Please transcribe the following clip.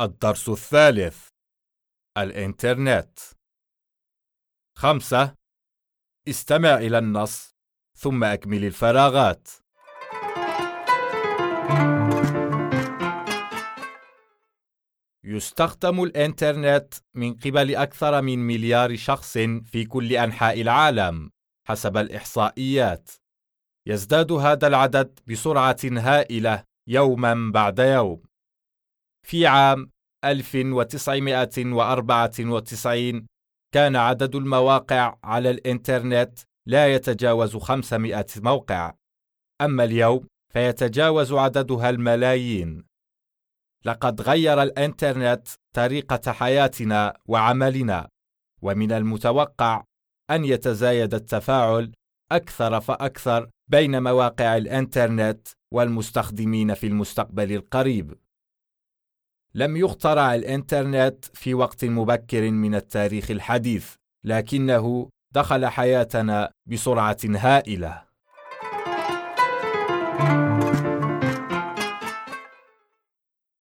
الدرس الثالث. الإنترنت. خمسة. استمع إلى النص ثم أكمل الفراغات. يستخدم الإنترنت من قبل أكثر من مليار شخص في كل أنحاء العالم حسب الإحصائيات. يزداد هذا العدد بسرعة هائلة يوما بعد يوم. في عام 1994 كان عدد المواقع على الإنترنت لا يتجاوز 500 موقع. أما اليوم فيتجاوز عددها الملايين. لقد غير الإنترنت طريقة حياتنا وعملنا ومن المتوقع أن يتزايد التفاعل أكثر فأكثر بين مواقع الإنترنت والمستخدمين في المستقبل القريب. لم يخترع الإنترنت في وقت مبكر من التاريخ الحديث لكنه دخل حياتنا بسرعة هائلة.